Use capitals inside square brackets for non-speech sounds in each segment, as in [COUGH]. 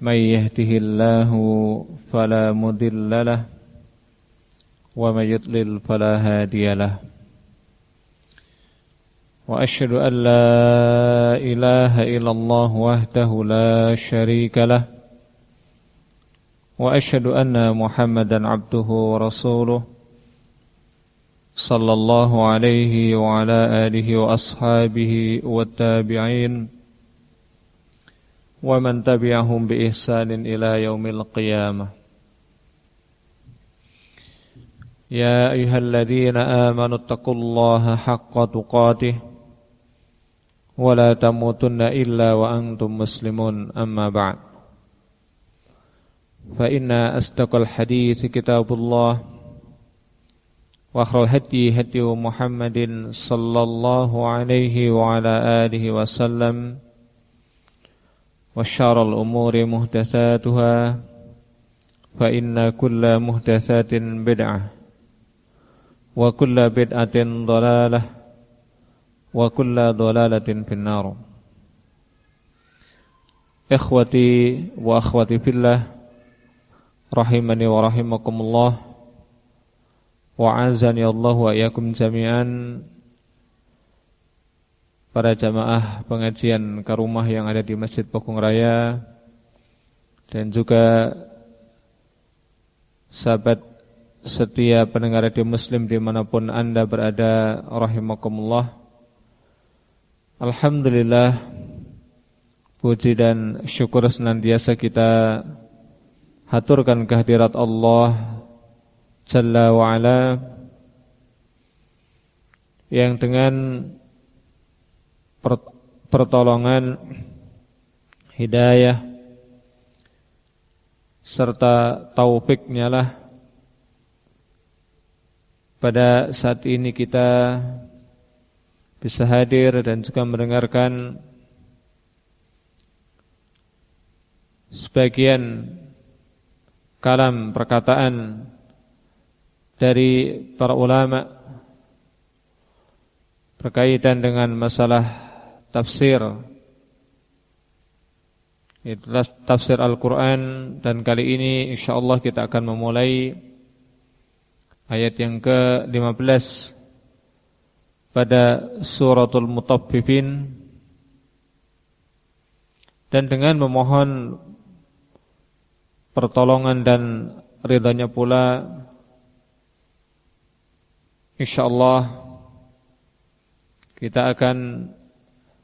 من يهده الله فلا مضل له ومن يضلل فلا هادي له. وأشهد أن لا إله إلا الله وحده لا شريك له وأشهد أن محمدا عبده ورسوله صلى الله عليه وعلى آله وأصحابه والتابعين ومن تبعهم بإحسان إلى يوم القيامة. يا أيها الذين آمنوا اتقوا الله حق تقاته ولا تموتن إلا وأنتم مسلمون. أما بعد فإن أصدق الحديث كتاب الله وأخر الهدي هدي محمد صلى الله عليه وعلى آله وسلم. وشر الأمور محدثاتها فإن كل محدثات بدعة وكل بدعة ضلالة وكل ضلالة في النار إخوتي وأخوتي في الله رحمني ورحمكم الله وعزني الله وإياكم جميعا para jamaah pengajian ke rumah yang ada di Masjid Pokong Raya dan juga sahabat setia pendengar radio muslim di mana pun anda berada rahimakumullah. Alhamdulillah puji dan syukur senantiasa kita haturkan kehadirat Allah Jalla wa'ala yang dengan pertolongan hidayah serta taufiknya lah. Pada saat ini kita bisa hadir dan juga mendengarkan sebagian kalam perkataan dari para ulama berkaitan dengan masalah tafsir. Itulah tafsir Al-Quran Dan kali ini insyaAllah kita akan memulai Ayat yang ke-15 Pada suratul Mutaffifin. Dan dengan memohon Pertolongan dan ridhanya pula InsyaAllah Kita akan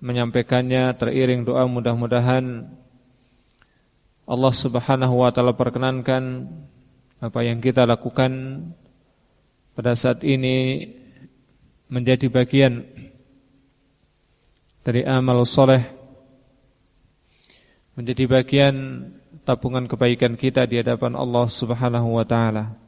menyampaikannya teriring doa mudah-mudahan Allah Subhanahu wa taala perkenankan apa yang kita lakukan pada saat ini menjadi bagian dari amal soleh menjadi bagian tabungan kebaikan kita di hadapan Allah Subhanahu wa taala.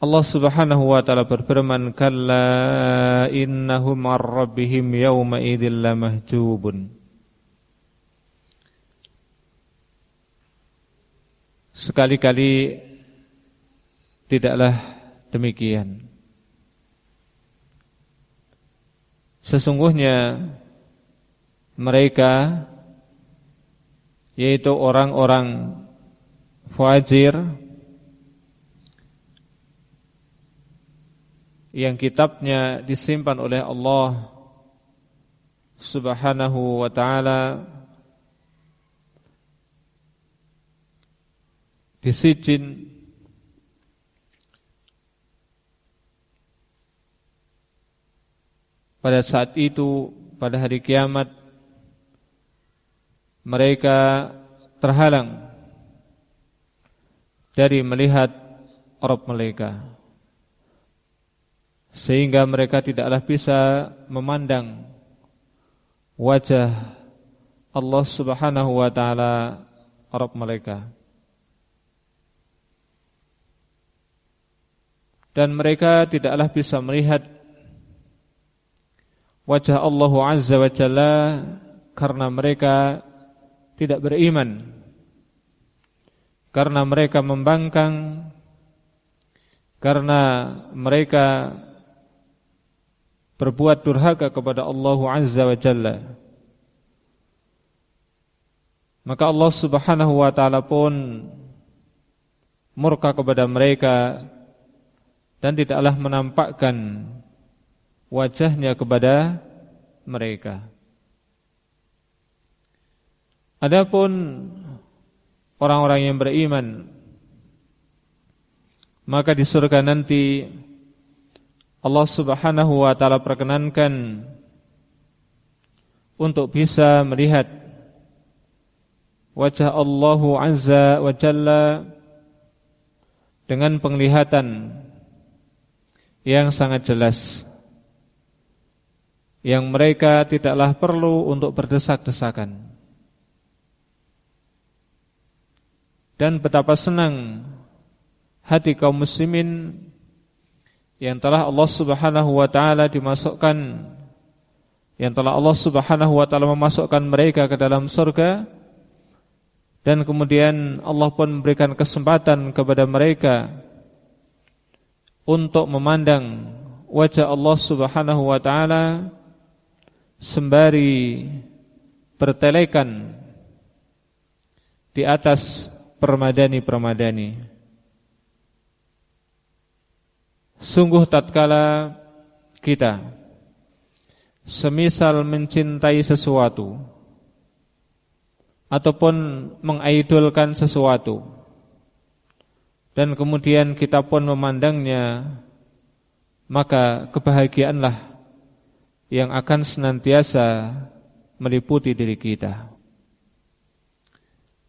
Allah Subhanahu wa taala berfirman kalla innahum ar-rabbihim yawma idzil lamahjubun Sekali-kali tidaklah demikian. Sesungguhnya mereka yaitu orang-orang fajir yang kitabnya disimpan oleh Allah Subhanahu wa taala. Disijin pada saat itu pada hari kiamat mereka terhalang dari melihat Rabb mereka sehingga mereka tidaklah bisa memandang wajah Allah Subhanahu wa taala Arab mereka. Dan mereka tidaklah bisa melihat wajah Allah Azza wa Jalla karena mereka tidak beriman. Karena mereka membangkang karena mereka berbuat durhaka kepada Allah Azza wa Jalla. Maka Allah Subhanahu wa taala pun murka kepada mereka dan tidaklah menampakkan wajahnya kepada mereka. Adapun orang-orang yang beriman maka di surga nanti Allah Subhanahu wa taala perkenankan untuk bisa melihat wajah Allah Azza wa Jalla dengan penglihatan yang sangat jelas yang mereka tidaklah perlu untuk berdesak-desakan. Dan betapa senang hati kaum muslimin yang telah Allah Subhanahu wa taala dimasukkan yang telah Allah Subhanahu wa taala memasukkan mereka ke dalam surga dan kemudian Allah pun memberikan kesempatan kepada mereka untuk memandang wajah Allah Subhanahu wa taala sembari bertelekan di atas permadani-permadani. Sungguh tatkala kita semisal mencintai sesuatu ataupun mengidolkan sesuatu dan kemudian kita pun memandangnya maka kebahagiaanlah yang akan senantiasa meliputi diri kita.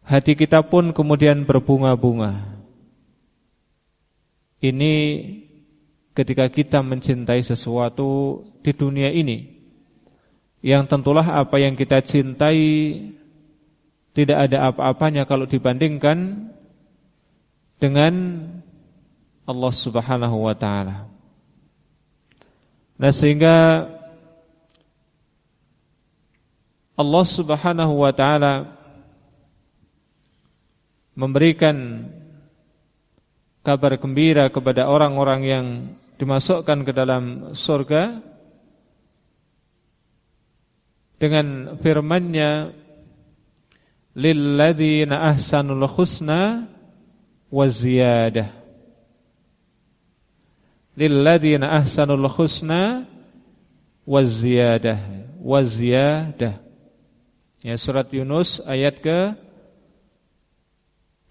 Hati kita pun kemudian berbunga-bunga. Ini ketika kita mencintai sesuatu di dunia ini yang tentulah apa yang kita cintai tidak ada apa-apanya kalau dibandingkan dengan Allah Subhanahu wa taala. Nah, sehingga Allah Subhanahu wa taala memberikan kabar gembira kepada orang-orang yang dimasukkan ke dalam surga dengan firman-Nya lilladzina ahsanul husna wa ziyadah. Lilladzina ahsanul husna wa ziyadah wa ziyadah. Ya surat Yunus ayat ke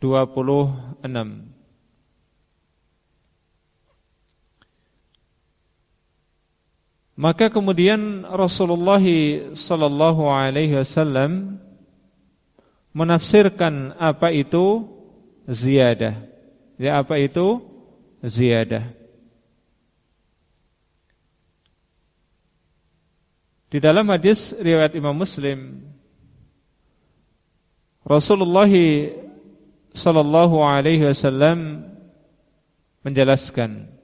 26 Maka kemudian Rasulullah sallallahu alaihi wasallam menafsirkan apa itu ziyadah. Ya apa itu ziyadah? Di dalam hadis riwayat Imam Muslim Rasulullah sallallahu alaihi wasallam menjelaskan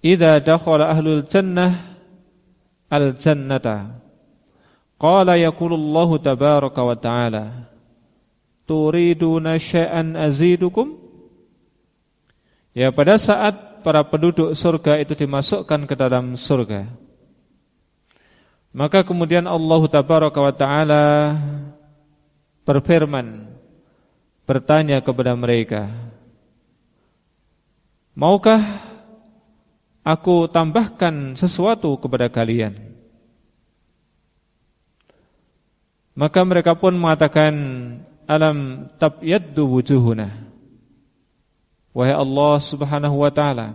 idza dakhala ahlul jannah al jannata qala yaqulu Allah tabaraka wa ta'ala turiduna syai'an azidukum ya pada saat para penduduk surga itu dimasukkan ke dalam surga maka kemudian Allah tabaraka wa taala berfirman bertanya kepada mereka Maukah aku tambahkan sesuatu kepada kalian. Maka mereka pun mengatakan alam tabyaddu wujuhuna. Wahai Allah Subhanahu wa taala,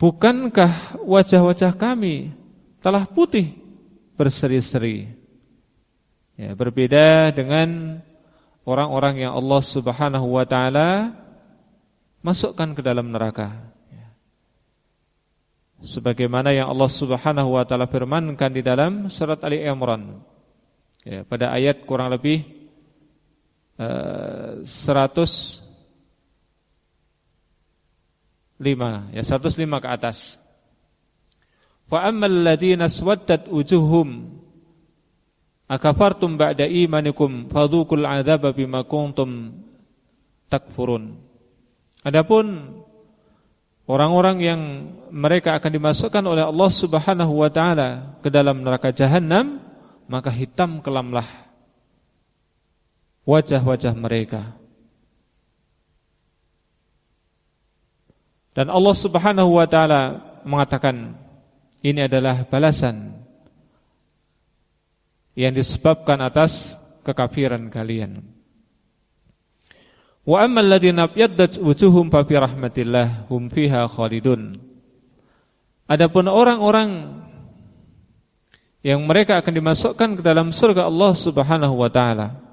bukankah wajah-wajah kami telah putih berseri-seri? Ya, berbeda dengan orang-orang yang Allah Subhanahu wa taala masukkan ke dalam neraka sebagaimana yang Allah Subhanahu wa taala firmankan di dalam surat Ali Imran Ya, pada ayat kurang lebih uh, 105 ya 105 ke atas. Fa ammal ladzina swaddat wujuhum akafartum ba'da imanikum fadhuqul 'adzaba bima kuntum takfurun. Adapun orang-orang yang mereka akan dimasukkan oleh Allah Subhanahu wa taala ke dalam neraka jahanam, maka hitam kelamlah wajah-wajah mereka. Dan Allah Subhanahu wa taala mengatakan ini adalah balasan yang disebabkan atas kekafiran kalian. Wa ammal ladzina yaddat wujuhum fa fi rahmatillah hum fiha khalidun. Adapun orang-orang yang mereka akan dimasukkan ke dalam surga Allah Subhanahu wa taala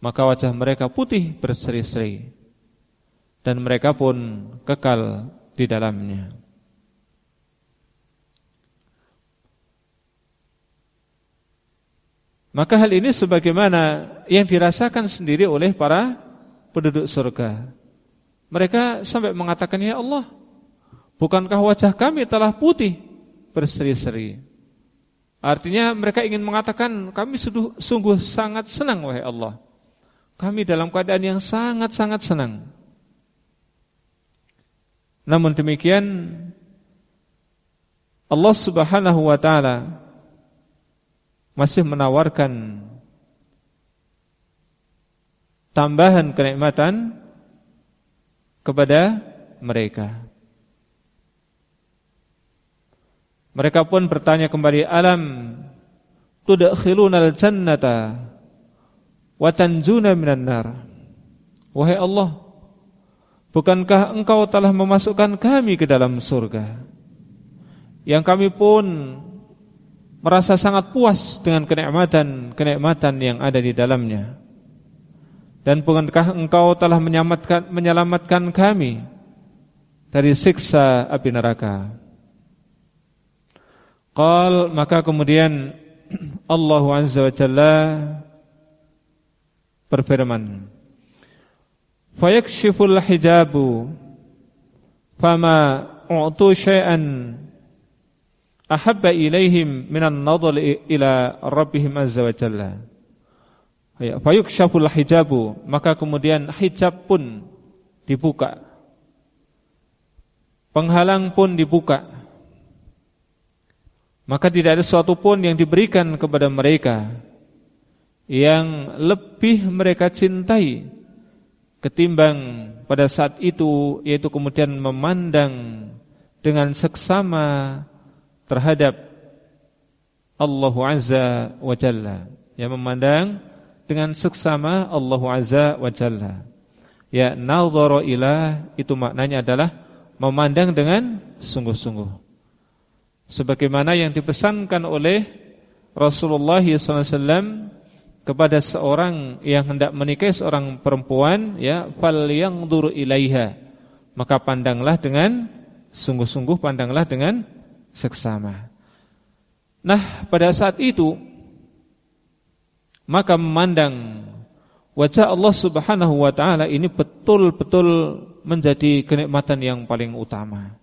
maka wajah mereka putih berseri-seri dan mereka pun kekal di dalamnya. Maka hal ini sebagaimana yang dirasakan sendiri oleh para penduduk surga. Mereka sampai mengatakan, Ya Allah, bukankah wajah kami telah putih berseri-seri? Artinya mereka ingin mengatakan, kami sungguh sangat senang, wahai Allah. Kami dalam keadaan yang sangat-sangat senang. Namun demikian, Allah subhanahu wa ta'ala masih menawarkan tambahan kenikmatan kepada mereka. Mereka pun bertanya kembali, "Alam tudkhilunal jannata wa tanjuna minan nar?" Wahai Allah, bukankah Engkau telah memasukkan kami ke dalam surga? Yang kami pun merasa sangat puas dengan kenikmatan-kenikmatan yang ada di dalamnya. Dan bukankah engkau telah menyelamatkan, menyelamatkan kami dari siksa api neraka? Qal maka kemudian [CLEARS THROAT] Allah Azza wa Jalla berfirman Fayakshiful hijabu fama u'tu syai'an ahabba ilaihim minan nadhal ila rabbihim azza wa jalla. Ya, fayukshaful hijabu, maka kemudian hijab pun dibuka. Penghalang pun dibuka. Maka tidak ada sesuatu pun yang diberikan kepada mereka yang lebih mereka cintai ketimbang pada saat itu yaitu kemudian memandang dengan seksama terhadap Allah Azza wa Jalla. Yang memandang dengan seksama Allah Azza wa Jalla. Ya nadhara ilah itu maknanya adalah memandang dengan sungguh-sungguh. Sebagaimana yang dipesankan oleh Rasulullah SAW kepada seorang yang hendak menikahi seorang perempuan ya fal yang ilaiha. Maka pandanglah dengan sungguh-sungguh pandanglah dengan seksama. Nah, pada saat itu maka memandang wajah Allah Subhanahu wa taala ini betul-betul menjadi kenikmatan yang paling utama.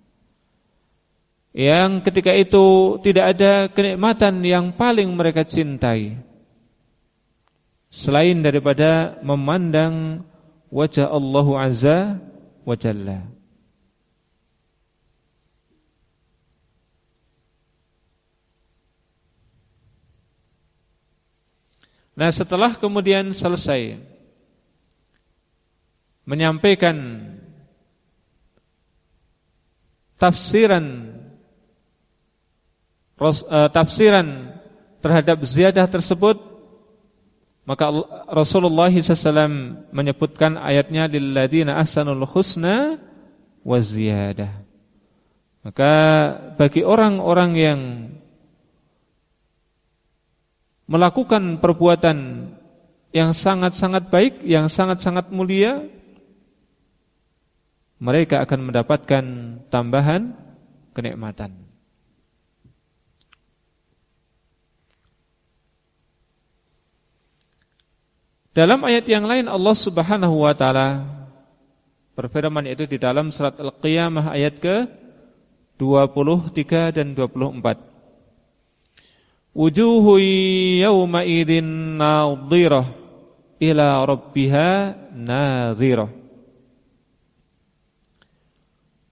Yang ketika itu tidak ada kenikmatan yang paling mereka cintai selain daripada memandang wajah Allah Azza wa Jalla. Nah setelah kemudian selesai Menyampaikan Tafsiran uh, Tafsiran Terhadap ziyadah tersebut Maka Rasulullah SAW menyebutkan ayatnya Lilladina ahsanul husna wa ziyadah. Maka bagi orang-orang yang melakukan perbuatan yang sangat-sangat baik, yang sangat-sangat mulia, mereka akan mendapatkan tambahan kenikmatan. Dalam ayat yang lain Allah Subhanahu wa taala berfirman yaitu di dalam surat Al-Qiyamah ayat ke 23 dan 24. Wujuhu yawma idzin nadhirah ila rabbiha nadhirah.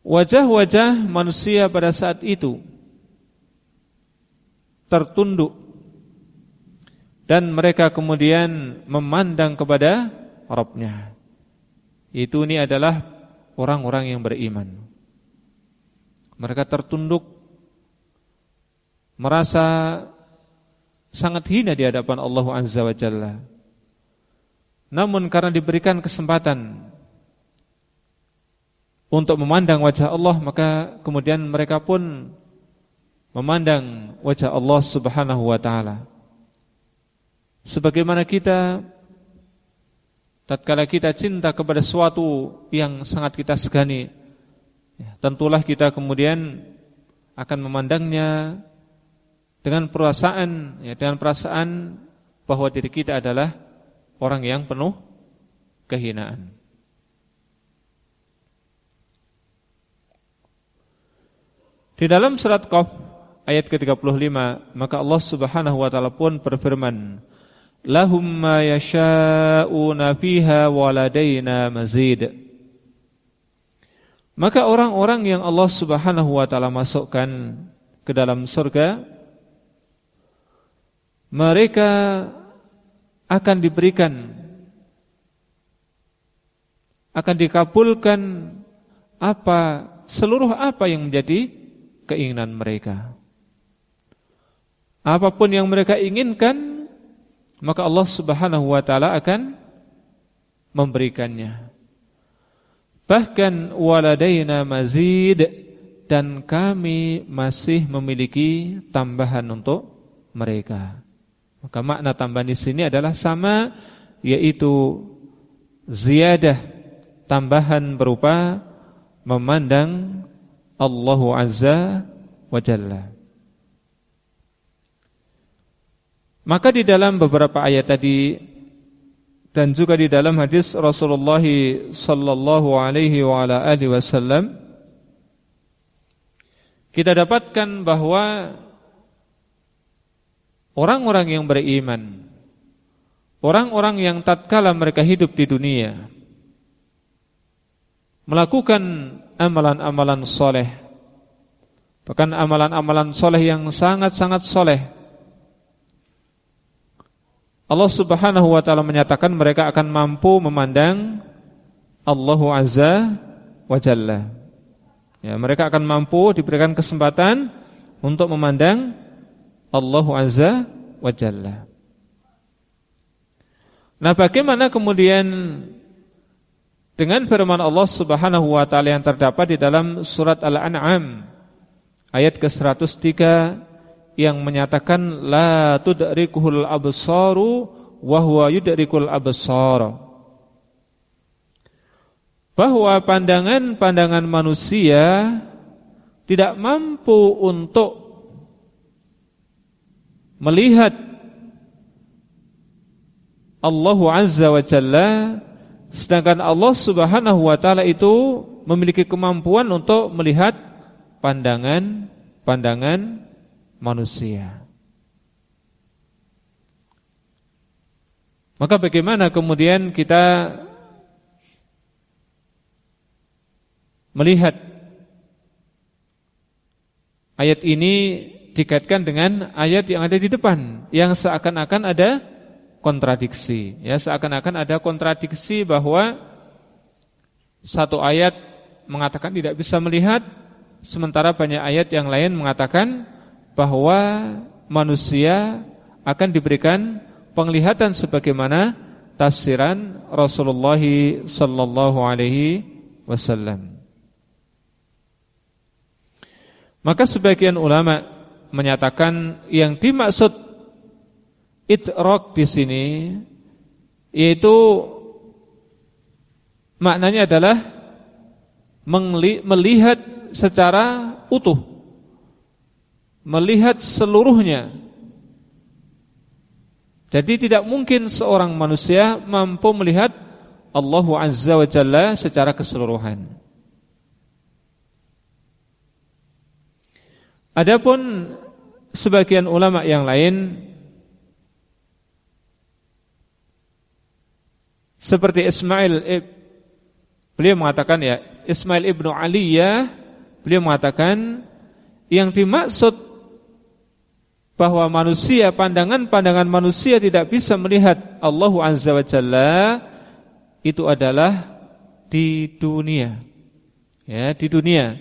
Wajah-wajah manusia pada saat itu tertunduk dan mereka kemudian memandang kepada Rabbnya. Itu ini adalah orang-orang yang beriman. Mereka tertunduk merasa sangat hina di hadapan Allah Azza wa Jalla. Namun karena diberikan kesempatan untuk memandang wajah Allah, maka kemudian mereka pun memandang wajah Allah Subhanahu wa taala. Sebagaimana kita tatkala kita cinta kepada sesuatu yang sangat kita segani, ya, tentulah kita kemudian akan memandangnya dengan perasaan ya dengan perasaan bahwa diri kita adalah orang yang penuh kehinaan. Di dalam surat Qaf ayat ke-35 maka Allah Subhanahu wa taala pun berfirman lahum ma yasha'una fiha waladaina mazid maka orang-orang yang Allah Subhanahu wa taala masukkan ke dalam surga mereka akan diberikan akan dikabulkan apa seluruh apa yang menjadi keinginan mereka. Apa pun yang mereka inginkan maka Allah Subhanahu wa taala akan memberikannya. Bahkan waladaina mazid dan kami masih memiliki tambahan untuk mereka maka makna tambahan di sini adalah sama yaitu ziyadah tambahan berupa memandang Allah Azza wa Jalla. Maka di dalam beberapa ayat tadi dan juga di dalam hadis Rasulullah sallallahu alaihi wa ala alihi wasallam kita dapatkan bahwa orang-orang yang beriman. Orang-orang yang tatkala mereka hidup di dunia. Melakukan amalan-amalan soleh. Bahkan amalan-amalan soleh yang sangat-sangat soleh. Allah Subhanahu wa taala menyatakan mereka akan mampu memandang Allah Azza wa Jalla. Ya, mereka akan mampu diberikan kesempatan untuk memandang Allah Azza wa Jalla. Nah, bagaimana kemudian dengan firman Allah Subhanahu wa taala yang terdapat di dalam surat Al-An'am ayat ke-103 yang menyatakan la tudrikuhul absaru wa huwa yudrikul absara bahwa pandangan-pandangan manusia tidak mampu untuk melihat Allah Azza wa Jalla sedangkan Allah Subhanahu wa taala itu memiliki kemampuan untuk melihat pandangan-pandangan manusia. Maka bagaimana kemudian kita melihat ayat ini dikaitkan dengan ayat yang ada di depan yang seakan-akan ada kontradiksi ya seakan-akan ada kontradiksi bahwa satu ayat mengatakan tidak bisa melihat sementara banyak ayat yang lain mengatakan bahwa manusia akan diberikan penglihatan sebagaimana tafsiran Rasulullah sallallahu alaihi wasallam. Maka sebagian ulama menyatakan yang dimaksud idrak di sini yaitu maknanya adalah melihat secara utuh melihat seluruhnya Jadi tidak mungkin seorang manusia mampu melihat Allah Azza wa Jalla secara keseluruhan. Adapun sebagian ulama yang lain seperti Ismail beliau mengatakan ya Ismail ibnu Aliyah beliau mengatakan yang dimaksud bahwa manusia pandangan-pandangan manusia tidak bisa melihat Allah Azza wa itu adalah di dunia. Ya, di dunia.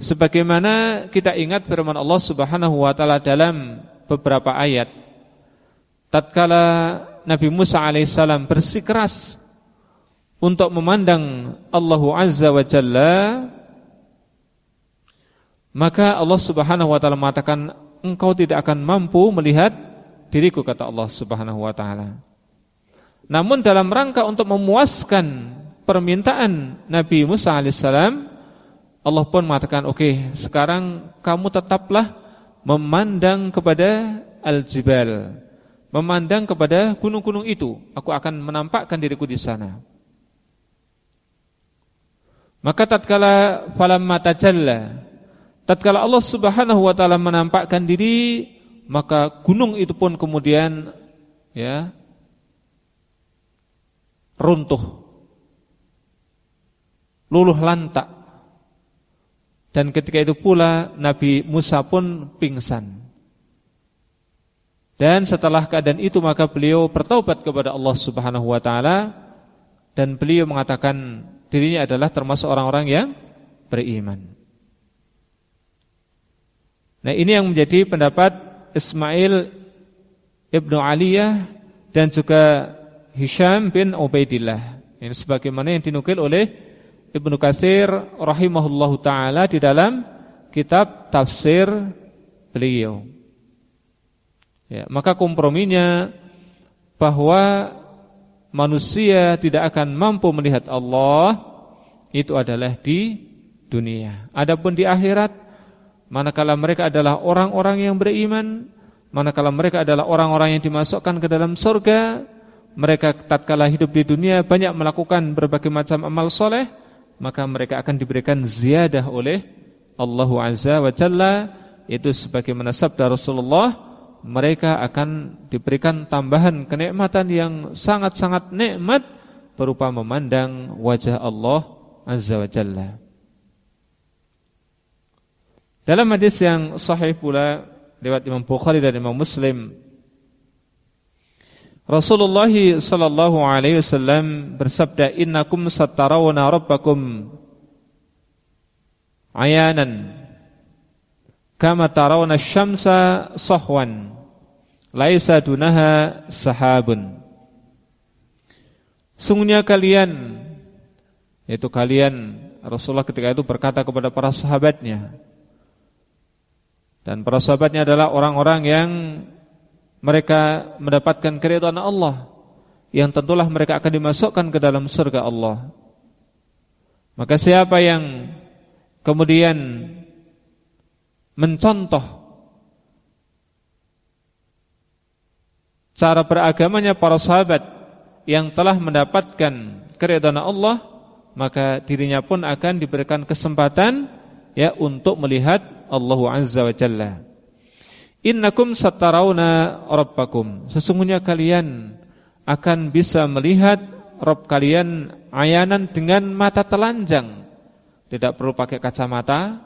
Sebagaimana kita ingat firman Allah Subhanahu wa taala dalam beberapa ayat. Tatkala Nabi Musa alaihissalam bersikeras untuk memandang Allah Azza wa Jalla maka Allah Subhanahu wa taala mengatakan engkau tidak akan mampu melihat diriku kata Allah Subhanahu wa taala. Namun dalam rangka untuk memuaskan permintaan Nabi Musa alaihissalam, Allah pun mengatakan, oke, okay, sekarang kamu tetaplah memandang kepada al-jibal, memandang kepada gunung-gunung itu. Aku akan menampakkan diriku di sana. Maka tatkala falamma tajalla, tatkala Allah Subhanahu wa taala menampakkan diri, maka gunung itu pun kemudian ya runtuh luluh lantak dan ketika itu pula Nabi Musa pun pingsan dan setelah keadaan itu maka beliau bertaubat kepada Allah Subhanahu wa taala dan beliau mengatakan dirinya adalah termasuk orang-orang yang beriman. Nah, ini yang menjadi pendapat Ismail Ibnu Aliyah dan juga Hisham bin Ubaidillah. Ini sebagaimana yang dinukil oleh Ibnu Katsir rahimahullahu taala di dalam kitab tafsir beliau. Ya, maka komprominya bahwa manusia tidak akan mampu melihat Allah itu adalah di dunia. Adapun di akhirat manakala mereka adalah orang-orang yang beriman, manakala mereka adalah orang-orang yang dimasukkan ke dalam surga, mereka tatkala hidup di dunia banyak melakukan berbagai macam amal soleh, maka mereka akan diberikan ziyadah oleh Allah Azza wa Jalla itu sebagaimana sabda Rasulullah mereka akan diberikan tambahan kenikmatan yang sangat-sangat nikmat berupa memandang wajah Allah Azza wa Jalla. Dalam hadis yang sahih pula lewat Imam Bukhari dan Imam Muslim Rasulullah sallallahu alaihi wasallam bersabda innakum satarawna rabbakum ayanan kama tarawna syamsa sahwan laisa dunaha sahabun. Sungguhnya kalian yaitu kalian Rasulullah ketika itu berkata kepada para sahabatnya dan para sahabatnya adalah orang-orang yang mereka mendapatkan keridhaan Allah yang tentulah mereka akan dimasukkan ke dalam surga Allah. Maka siapa yang kemudian mencontoh cara beragamanya para sahabat yang telah mendapatkan keridhaan Allah, maka dirinya pun akan diberikan kesempatan ya untuk melihat Allah Azza wa Jalla. Innakum satarawna rabbakum. Sesungguhnya kalian akan bisa melihat Rabb kalian ayanan dengan mata telanjang. Tidak perlu pakai kacamata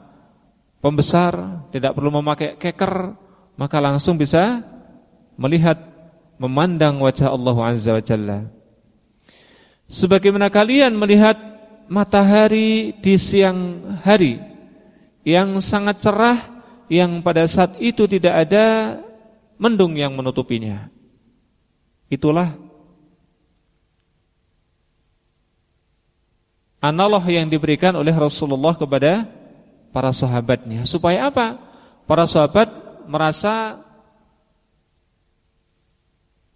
pembesar, tidak perlu memakai keker, maka langsung bisa melihat memandang wajah Allah Azza wa Jalla. Sebagaimana kalian melihat matahari di siang hari yang sangat cerah yang pada saat itu tidak ada mendung yang menutupinya. Itulah analog yang diberikan oleh Rasulullah kepada para sahabatnya. Supaya apa? Para sahabat merasa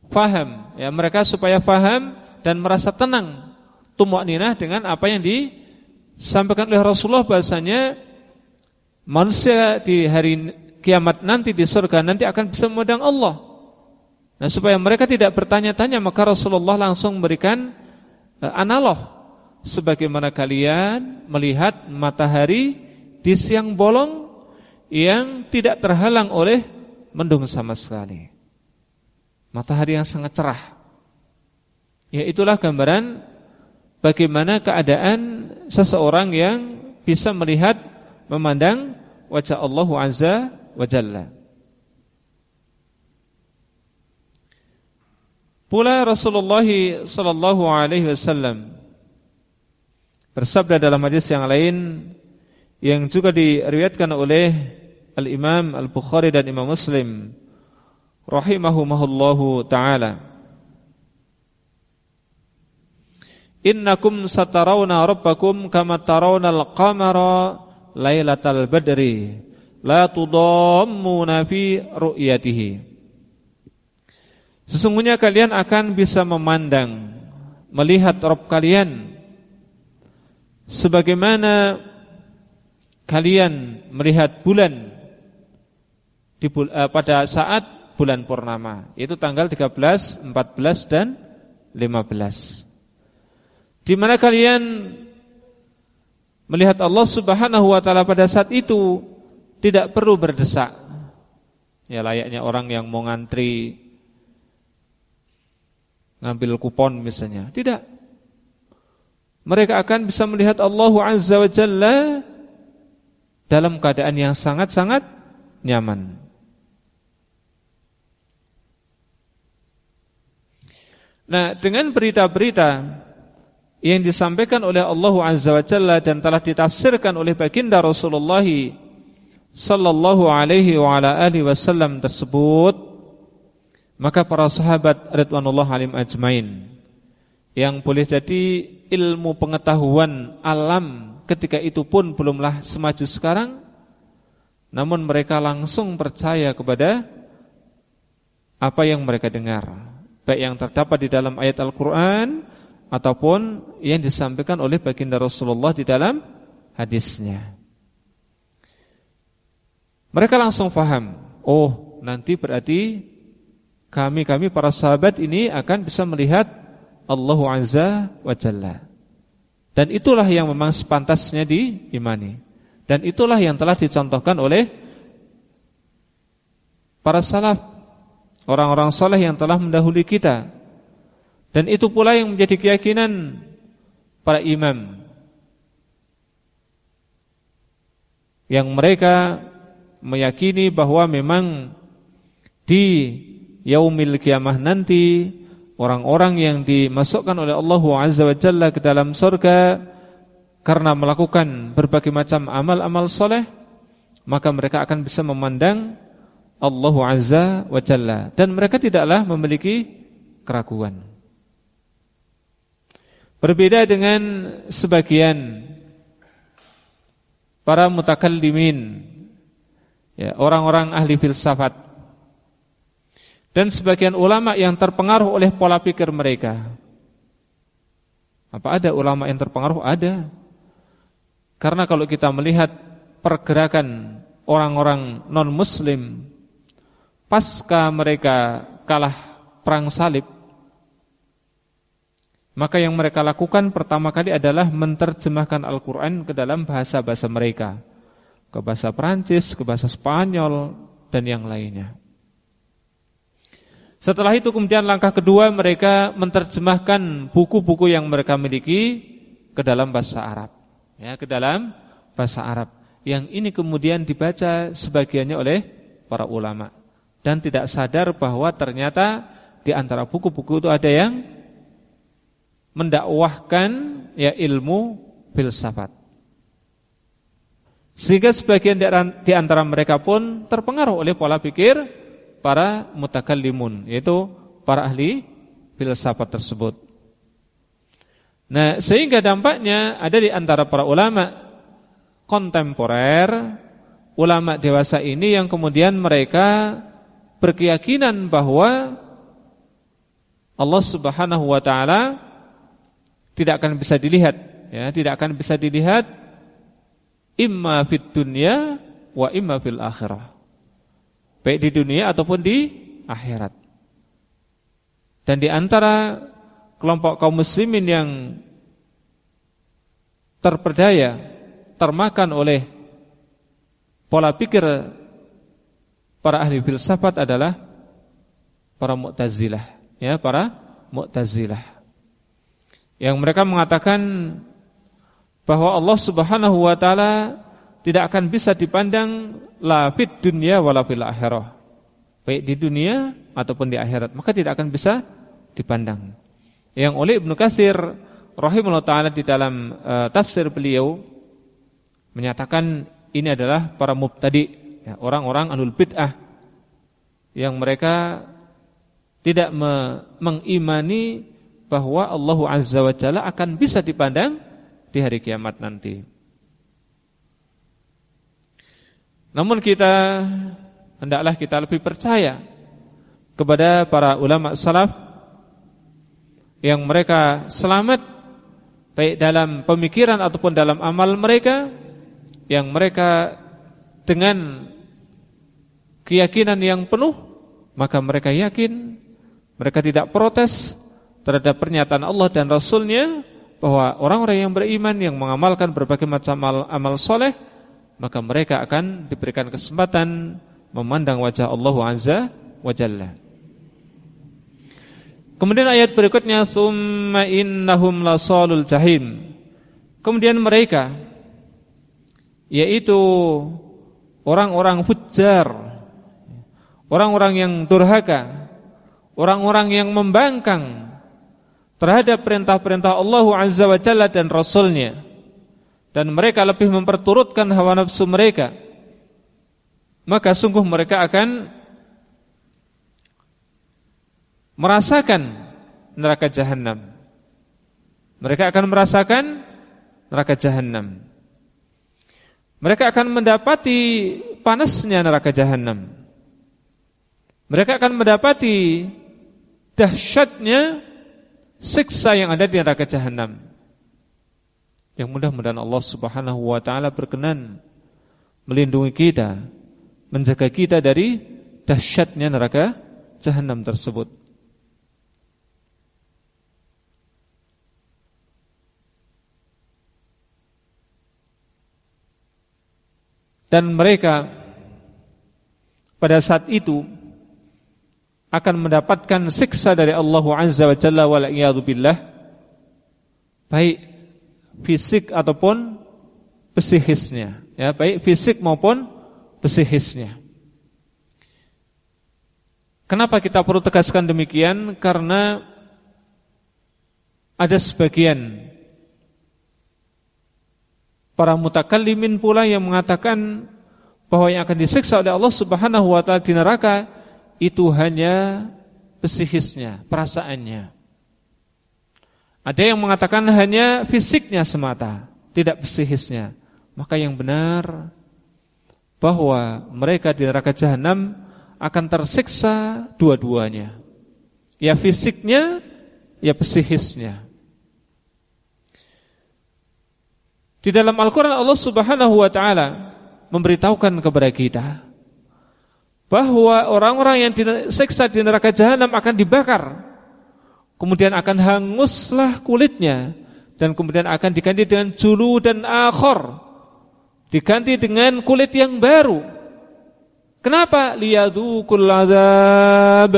faham, ya mereka supaya faham dan merasa tenang, tumak ninah dengan apa yang disampaikan oleh Rasulullah bahasanya manusia di hari kiamat nanti di surga nanti akan bisa memandang Allah. Nah, supaya mereka tidak bertanya-tanya maka Rasulullah langsung memberikan uh, analog sebagaimana kalian melihat matahari di siang bolong yang tidak terhalang oleh mendung sama sekali. Matahari yang sangat cerah. Ya itulah gambaran bagaimana keadaan seseorang yang bisa melihat memandang wajah Allah Azza wa Jalla. Pula Rasulullah sallallahu alaihi wasallam bersabda dalam hadis yang lain yang juga diriwayatkan oleh Al-Imam Al-Bukhari dan Imam Muslim rahimahumullahu taala Innakum satarawna rabbakum kama tarawna al-qamara lailatal badri la tudammuna fi ru'yatihi. Sesungguhnya kalian akan bisa memandang Melihat Rob kalian. Sebagaimana Kalian melihat bulan di, uh, Pada saat bulan purnama Itu tanggal 13, 14 dan 15 Di mana kalian Melihat Allah subhanahu wa ta'ala pada saat itu Tidak perlu berdesak Ya layaknya orang yang mau ngantri ngambil kupon misalnya. Tidak. Mereka akan bisa melihat Allah Azza wa Jalla dalam keadaan yang sangat-sangat nyaman. Nah, dengan berita-berita yang disampaikan oleh Allah Azza wa Jalla dan telah ditafsirkan oleh baginda Rasulullah sallallahu alaihi wa ala alihi wasallam tersebut maka para sahabat Ridwanullah alim ajmain Yang boleh jadi ilmu pengetahuan alam ketika itu pun belumlah semaju sekarang Namun mereka langsung percaya kepada apa yang mereka dengar. Baik yang terdapat di dalam ayat Al-Quran Ataupun yang disampaikan oleh baginda Rasulullah di dalam hadisnya Mereka langsung faham Oh nanti berarti kami-kami para sahabat ini akan bisa melihat Allah Azza wa Jalla. Dan itulah yang memang sepantasnya diimani. Dan itulah yang telah dicontohkan oleh para salaf, orang-orang soleh yang telah mendahului kita. Dan itu pula yang menjadi keyakinan para imam. Yang mereka meyakini bahwa memang di yaumil kiamah nanti orang-orang yang dimasukkan oleh Allah Azza wa Jalla ke dalam surga karena melakukan berbagai macam amal-amal soleh maka mereka akan bisa memandang Allah Azza wa Jalla dan mereka tidaklah memiliki keraguan berbeda dengan sebagian para mutakallimin ya orang-orang ahli filsafat dan sebagian ulama yang terpengaruh oleh pola pikir mereka. Apa ada ulama yang terpengaruh? Ada. Karena kalau kita melihat pergerakan orang-orang non-muslim pasca mereka kalah perang salib, maka yang mereka lakukan pertama kali adalah menerjemahkan Al-Quran ke dalam bahasa-bahasa mereka. Ke bahasa Perancis, ke bahasa Spanyol, dan yang lainnya. Setelah itu kemudian langkah kedua mereka menerjemahkan buku-buku yang mereka miliki ke dalam bahasa Arab. Ya, ke dalam bahasa Arab. Yang ini kemudian dibaca sebagiannya oleh para ulama dan tidak sadar bahwa ternyata di antara buku-buku itu ada yang mendakwahkan ya ilmu filsafat. Sehingga sebagian di antara mereka pun terpengaruh oleh pola pikir para mutakallimun yaitu para ahli filsafat tersebut. Nah, sehingga dampaknya ada di antara para ulama kontemporer, ulama dewasa ini yang kemudian mereka berkeyakinan bahwa Allah Subhanahu wa taala tidak akan bisa dilihat, ya, tidak akan bisa dilihat imma fid dunya wa imma fil akhirah baik di dunia ataupun di akhirat. Dan di antara kelompok kaum muslimin yang terperdaya, termakan oleh pola pikir para ahli filsafat adalah para Mu'tazilah, ya, para Mu'tazilah. Yang mereka mengatakan bahwa Allah Subhanahu wa taala tidak akan bisa dipandang la fid dunya wala fil akhirah. Baik di dunia ataupun di akhirat, maka tidak akan bisa dipandang. Yang oleh Ibnu Katsir rahimahullah taala di dalam uh, tafsir beliau menyatakan ini adalah para mubtadi, ya, orang-orang anul bid'ah yang mereka tidak me mengimani bahwa Allah Azza wa Jalla akan bisa dipandang di hari kiamat nanti. Namun kita hendaklah kita lebih percaya kepada para ulama salaf yang mereka selamat baik dalam pemikiran ataupun dalam amal mereka yang mereka dengan keyakinan yang penuh maka mereka yakin mereka tidak protes terhadap pernyataan Allah dan Rasulnya bahwa orang-orang yang beriman yang mengamalkan berbagai macam amal, soleh maka mereka akan diberikan kesempatan memandang wajah Allah Azza wa. Kemudian ayat berikutnya summa innahum lasalul jahim. Kemudian mereka yaitu orang-orang fujar, orang-orang yang durhaka, orang-orang yang membangkang terhadap perintah-perintah Allah Azza wa Jalla dan Rasulnya dan mereka lebih memperturutkan hawa nafsu mereka maka sungguh mereka akan merasakan neraka jahanam. Mereka akan merasakan neraka jahanam. Mereka akan mendapati panasnya neraka jahanam. Mereka akan mendapati dahsyatnya siksa yang ada di neraka jahanam. Yang mudah-mudahan Allah Subhanahu wa taala berkenan melindungi kita, menjaga kita dari dahsyatnya neraka jahanam tersebut. dan mereka pada saat itu akan mendapatkan siksa dari Allah Azza wa Jalla wal billah. Baik fisik ataupun psikisnya. Ya baik fisik maupun psikisnya. Kenapa kita perlu tegaskan demikian? Karena ada sebagian para mutakallimin pula yang mengatakan bahwa yang akan disiksa oleh Allah Subhanahu wa taala di neraka itu hanya psikisnya, perasaannya. Ada yang mengatakan hanya fisiknya semata, tidak psikisnya. Maka yang benar bahwa mereka di neraka jahanam akan tersiksa dua-duanya. Ya fisiknya, ya psikisnya. Di dalam Al-Quran Allah subhanahu wa ta'ala Memberitahukan kepada kita Bahwa orang-orang yang diseksa di neraka jahanam akan dibakar. Kemudian akan hanguslah kulitnya Dan kemudian akan diganti dengan julu dan akhor. Diganti dengan kulit yang baru. Kenapa? Liyadukul adab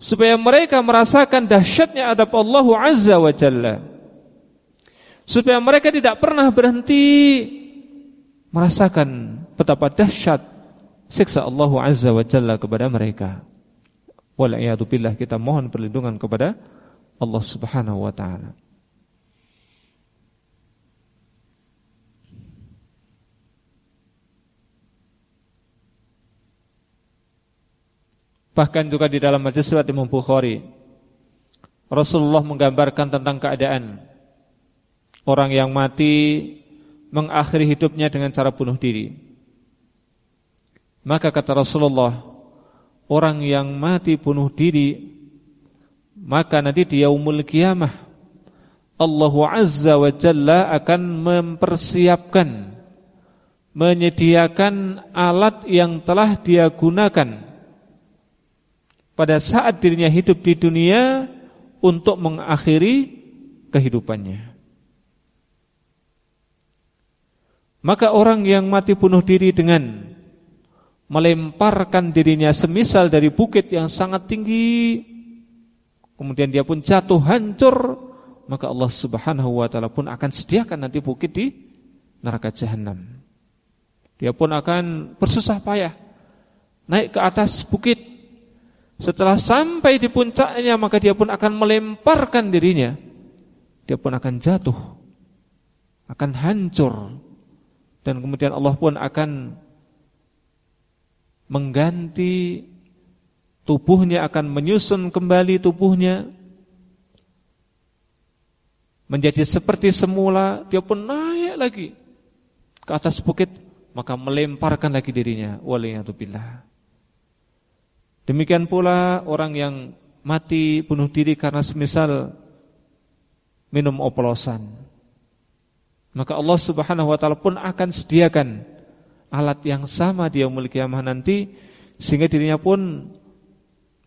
Supaya mereka merasakan dahsyatnya adab Allah Azza wa Jalla. Supaya mereka tidak pernah berhenti merasakan betapa dahsyat siksa Allah Azza wa Jalla kepada mereka. Wal'iyadu kita mohon perlindungan kepada Allah Subhanahu wa taala. Bahkan juga di dalam majlis riwayat Imam Bukhari Rasulullah menggambarkan tentang keadaan orang yang mati mengakhiri hidupnya dengan cara bunuh diri. Maka kata Rasulullah, orang yang mati bunuh diri maka nanti di yaumul kiamah Allah Azza wa Jalla akan mempersiapkan menyediakan alat yang telah dia gunakan pada saat dirinya hidup di dunia untuk mengakhiri kehidupannya. Maka orang yang mati bunuh diri dengan melemparkan dirinya semisal dari bukit yang sangat tinggi, kemudian dia pun jatuh hancur, maka Allah Subhanahu wa taala pun akan sediakan nanti bukit di neraka jahanam. Dia pun akan bersusah payah naik ke atas bukit. Setelah sampai di puncaknya maka dia pun akan melemparkan dirinya. Dia pun akan jatuh. Akan hancur dan kemudian Allah pun akan mengganti tubuhnya akan menyusun kembali tubuhnya. Menjadi seperti semula dia pun naik lagi ke atas bukit maka melemparkan lagi dirinya. Waliyatubillah demikian pula orang yang mati bunuh diri karena semisal minum oplosan. Maka Allah Subhanahu wa taala pun akan sediakan alat yang sama dia memiliki kiamah nanti sehingga dirinya pun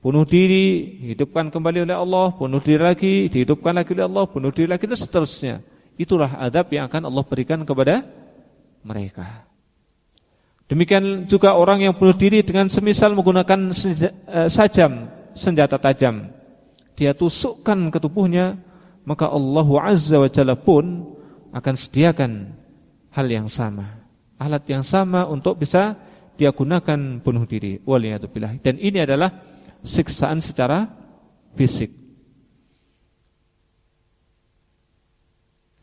bunuh diri, hidupkan kembali oleh Allah, bunuh diri lagi, dihidupkan lagi oleh Allah, bunuh diri lagi dan seterusnya. Itulah adab yang akan Allah berikan kepada mereka. Demikian juga orang yang bunuh diri dengan semisal menggunakan eh, sajam, senjata tajam. Dia tusukkan ke tubuhnya, maka Allah Azza wa Jalla pun akan sediakan hal yang sama, alat yang sama untuk bisa dia gunakan bunuh diri. Waliyatubillah. Dan ini adalah siksaan secara fisik.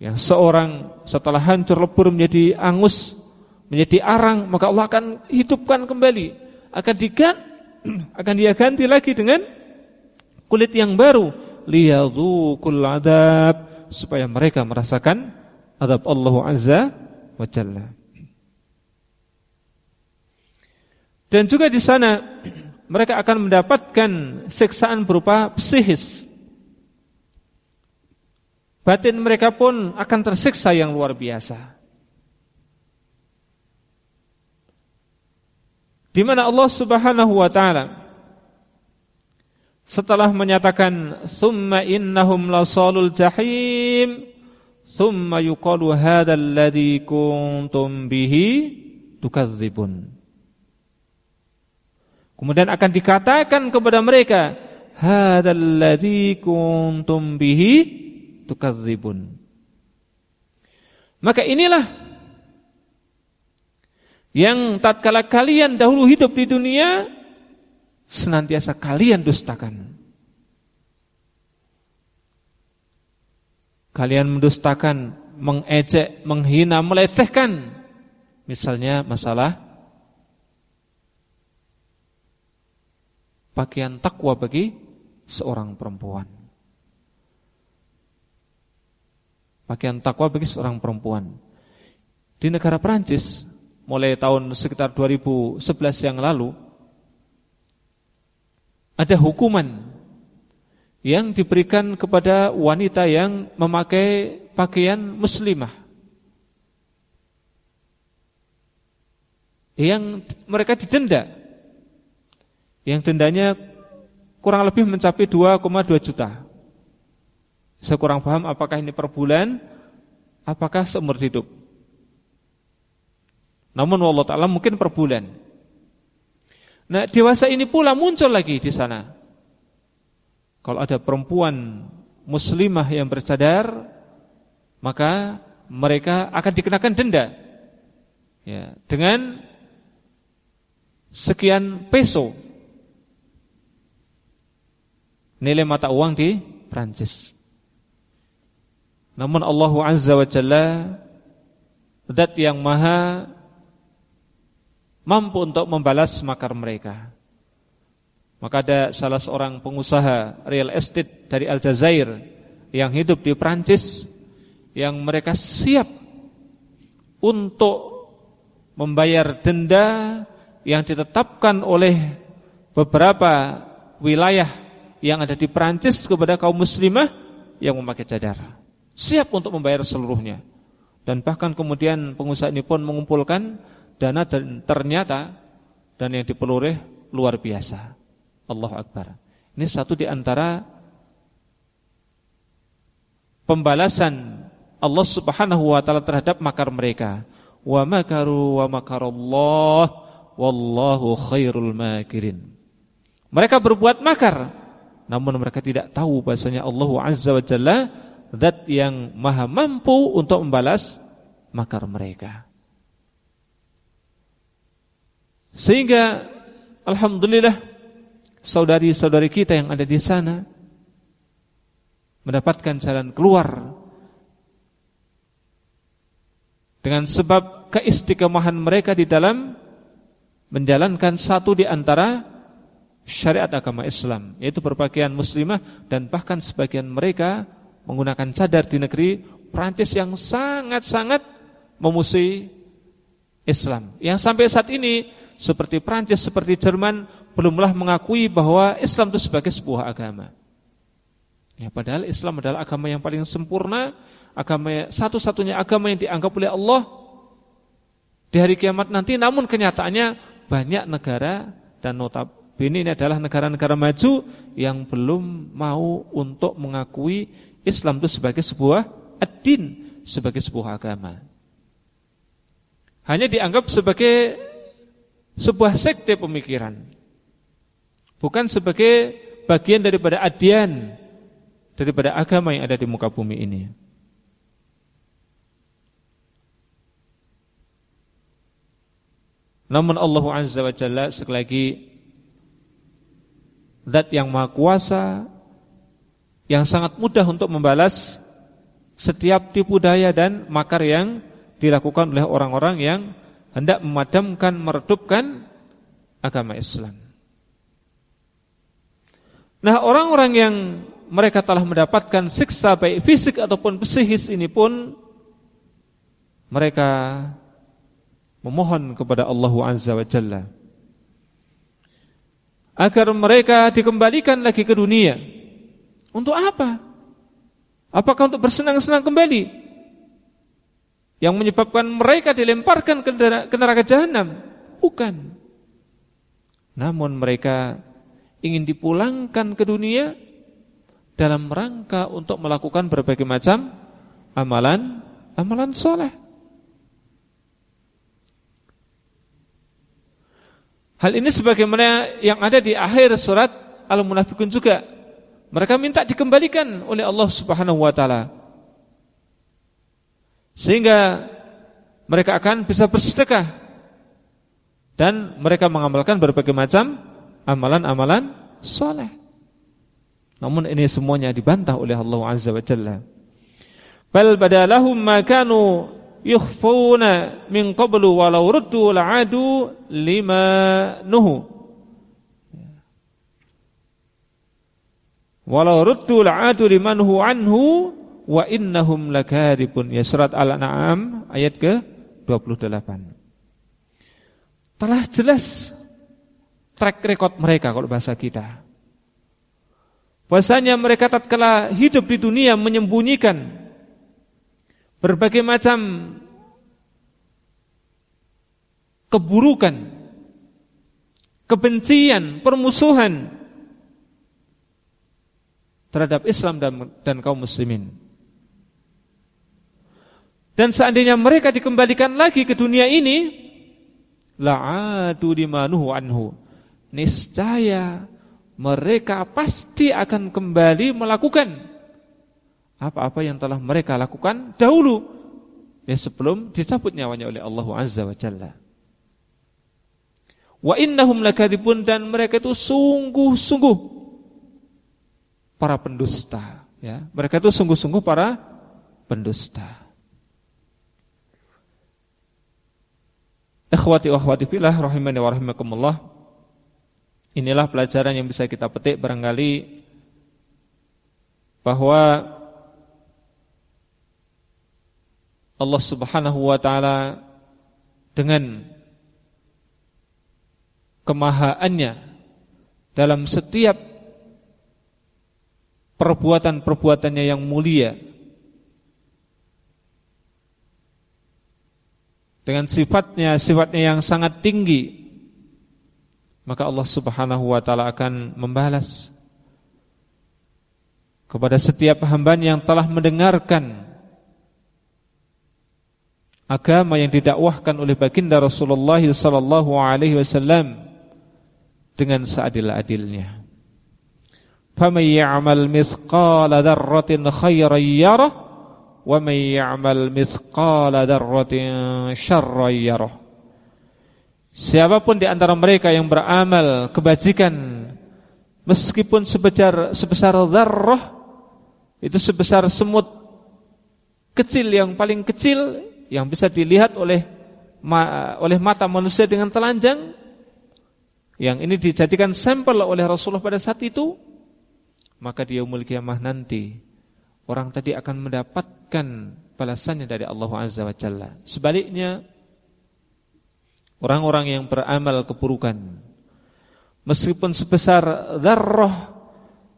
Yang seorang setelah hancur lebur menjadi angus, menjadi arang, maka Allah akan hidupkan kembali, akan diganti, [CLEARS THROAT] akan dia ganti lagi dengan kulit yang baru, liyadzuqul adab supaya mereka merasakan adab Allah Azza wa Jalla. Dan juga di sana mereka akan mendapatkan siksaan berupa psikis. Batin mereka pun akan tersiksa yang luar biasa. Di mana Allah Subhanahu wa taala setelah menyatakan summa innahum lasalul jahim Thumma yuqalu hadha alladhi kuntum bihi tukadzibun. Kemudian akan dikatakan kepada mereka, hadha alladhi kuntum bihi tukadzibun. Maka inilah yang tatkala kalian dahulu hidup di dunia senantiasa kalian dustakan. Kalian mendustakan, mengejek, menghina, melecehkan. Misalnya masalah pakaian takwa bagi seorang perempuan. Pakaian takwa bagi seorang perempuan. Di negara Perancis mulai tahun sekitar 2011 yang lalu ada hukuman yang diberikan kepada wanita yang memakai pakaian muslimah. Yang mereka didenda. Yang dendanya kurang lebih mencapai 2,2 juta. Saya kurang paham apakah ini per bulan, apakah seumur hidup. Namun Allah Ta'ala mungkin per bulan. Nah dewasa ini pula muncul lagi di sana kalau ada perempuan muslimah yang bercadar, maka mereka akan dikenakan denda ya, dengan sekian peso nilai mata uang di Prancis. Namun Allah Azza wa Jalla Zat yang maha mampu untuk membalas makar mereka. Maka ada salah seorang pengusaha real estate dari Aljazair yang hidup di Prancis yang mereka siap untuk membayar denda yang ditetapkan oleh beberapa wilayah yang ada di Prancis kepada kaum muslimah yang memakai cadar. Siap untuk membayar seluruhnya. Dan bahkan kemudian pengusaha ini pun mengumpulkan dana dan ternyata dan yang diperoleh luar biasa Allahu Akbar. Ini satu di antara pembalasan Allah Subhanahu wa taala terhadap makar mereka. Wa makaru wa makarallah wallahu khairul makirin. Mereka berbuat makar namun mereka tidak tahu bahasanya Allah Azza wa Jalla zat yang maha mampu untuk membalas makar mereka. Sehingga alhamdulillah saudari-saudari kita yang ada di sana mendapatkan jalan keluar dengan sebab keistiqomahan mereka di dalam menjalankan satu di antara syariat agama Islam yaitu berpakaian muslimah dan bahkan sebagian mereka menggunakan cadar di negeri Prancis yang sangat-sangat memusuhi Islam. Yang sampai saat ini seperti Prancis seperti Jerman belumlah mengakui bahwa Islam itu sebagai sebuah agama. Ya padahal Islam adalah agama yang paling sempurna agama satu-satunya agama yang dianggap oleh Allah di hari kiamat nanti. Namun kenyataannya banyak negara dan notabene ini adalah negara-negara maju yang belum mau untuk mengakui Islam itu sebagai sebuah ad-din sebagai sebuah agama. Hanya dianggap sebagai sebuah sekte pemikiran. Bukan sebagai bagian daripada adian daripada agama yang ada di muka bumi ini. Namun Allah Azza wa Jalla sekali lagi Zat yang maha kuasa Yang sangat mudah untuk membalas Setiap tipu daya dan makar yang Dilakukan oleh orang-orang yang Hendak memadamkan, meredupkan Agama Islam. Nah orang-orang yang Mereka telah mendapatkan siksa Baik fisik ataupun psikis ini pun Mereka memohon kepada Allah Azza wa Jalla agar mereka dikembalikan lagi ke dunia. Untuk apa? Apakah untuk bersenang-senang kembali? Yang menyebabkan mereka dilemparkan ke neraka jahanam? Bukan. Namun mereka ingin dipulangkan ke dunia dalam rangka untuk melakukan berbagai macam amalan amalan soleh. Hal ini sebagaimana yang ada di akhir surat Al-Munafikun juga. Mereka minta dikembalikan oleh Allah Subhanahu wa taala. Sehingga mereka akan bisa bersedekah dan mereka mengamalkan berbagai macam amalan-amalan soleh. Namun ini semuanya dibantah oleh Allah Azza wa Jalla. Bal badalahum ma kanu yukhfuna min qablu walau ruddu la'adu lima nuhu walau ruddu la'adu lima nuhu anhu wa innahum lakadibun ya surat al-an'am ayat ke 28 telah jelas track record mereka kalau bahasa kita. Bahasanya mereka tatkala hidup di dunia menyembunyikan berbagai macam keburukan, kebencian, permusuhan terhadap Islam dan, dan kaum muslimin. Dan seandainya mereka dikembalikan lagi ke dunia ini, la'adu dimanuhu anhu. Niscaya mereka pasti akan kembali melakukan apa-apa yang telah mereka lakukan dahulu ya sebelum dicabut nyawanya oleh Allah Azza wa Jalla. Wa innahum lakadzibun dan mereka itu sungguh-sungguh para pendusta ya. Mereka itu sungguh-sungguh para pendusta. Ikhwati wa akhwati fillah rahimani wa rahimakumullah. Inilah pelajaran yang bisa kita petik barangkali bahwa Allah Subhanahu wa taala dengan kemahaannya dalam setiap perbuatan-perbuatannya yang mulia dengan sifatnya sifatnya yang sangat tinggi maka Allah Subhanahu wa taala akan membalas kepada setiap hamba yang telah mendengarkan agama yang didakwahkan oleh baginda Rasulullah sallallahu alaihi wasallam dengan seadil-adilnya. Faman ya'mal mithqala dzarratin khairan yarah wa man ya'mal mithqala dzarratin syarran yarah. Siapa pun di antara mereka yang beramal kebajikan meskipun sebesar sebesar zarrah itu sebesar semut kecil yang paling kecil yang bisa dilihat oleh oleh mata manusia dengan telanjang yang ini dijadikan sampel oleh Rasulullah pada saat itu maka dia yaumul kiamah nanti orang tadi akan mendapatkan balasannya dari Allah Azza wa Jalla. Sebaliknya orang-orang yang beramal keburukan meskipun sebesar zarrah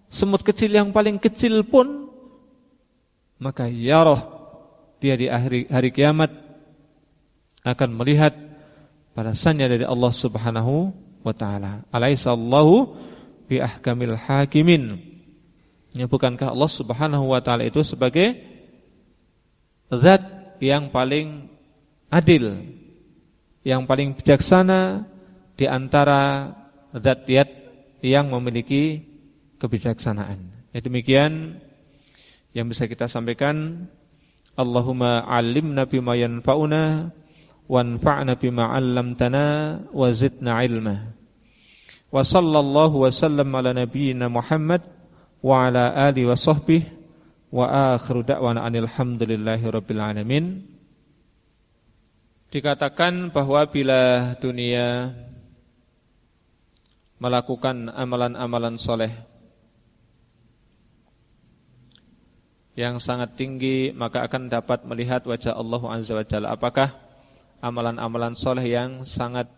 semut kecil yang paling kecil pun maka yarah dia di akhir hari kiamat akan melihat balasannya dari Allah Subhanahu wa taala. Alaisallahu bi ahkamil hakimin. Ya bukankah Allah Subhanahu wa taala itu sebagai zat yang paling adil, yang paling bijaksana di antara zat-zat yang memiliki kebijaksanaan. Ya demikian yang bisa kita sampaikan Allahumma alimna bima yanfa'una wanfa'na bima 'allamtana wa zidna ilma. Wa sallallahu wa sallam ala nabiyyina Muhammad wa ala alihi wa sahbihi wa akhiru da'wana anil hamdulillahi rabbil alamin. Dikatakan bahwa bila dunia melakukan amalan-amalan soleh yang sangat tinggi maka akan dapat melihat wajah Allah Azza wa Jalla. Apakah amalan-amalan soleh yang sangat